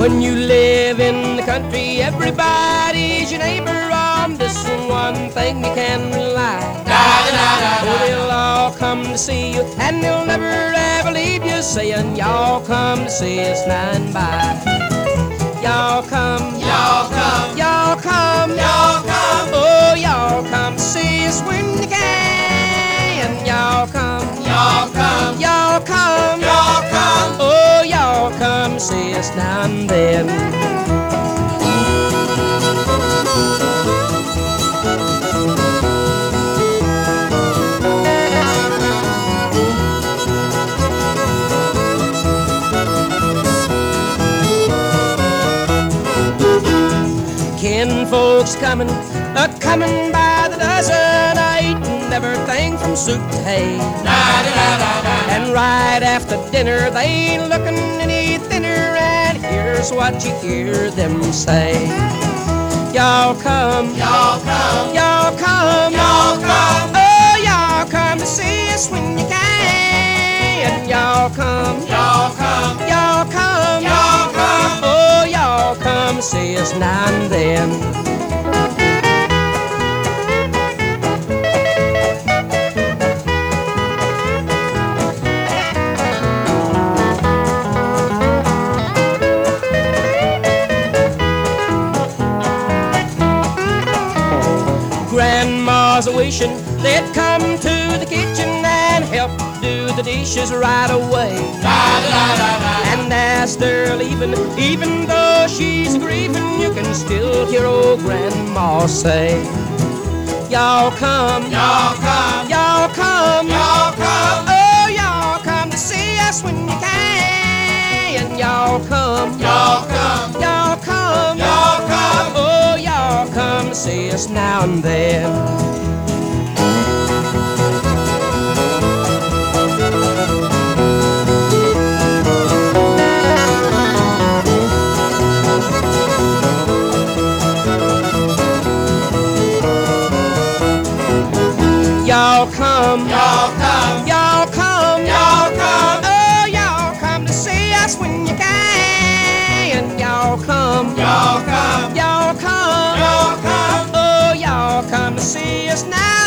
When you live in the country, everybody's your neighbor. On this one thing you can rely. Oh, they'll all come to see you, and they'll never ever leave you, saying, Y'all come to see us nine by. Y'all come, then. Kin folks coming, a coming by the dozen, a eating everything from soup to hay. And right after dinner, they ain't here's what you hear them say: Y'all come, Y'all come, y'all come, y'all come, oh y'all come to see us when you can. Y'all come, y'all Grandma's wishing they'd come to the kitchen and help do the dishes right away. And as they're leaving, even though she's grieving, you can still hear old Grandma say, Y'all come, Y'all come, y'all come, y'all come, oh, y'all come to see us when you can. Y'all come, y'all come, y'all come, y'all come. oh, y'all come to see us now and then. Y'all come, Y'all come, y'all come, y'all come, oh, y'all come to see us when you can. Y'all come, y'all come, y'all come, y'all come. oh, y'all come to see us now